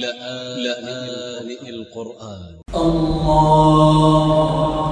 لآن القرآن. الله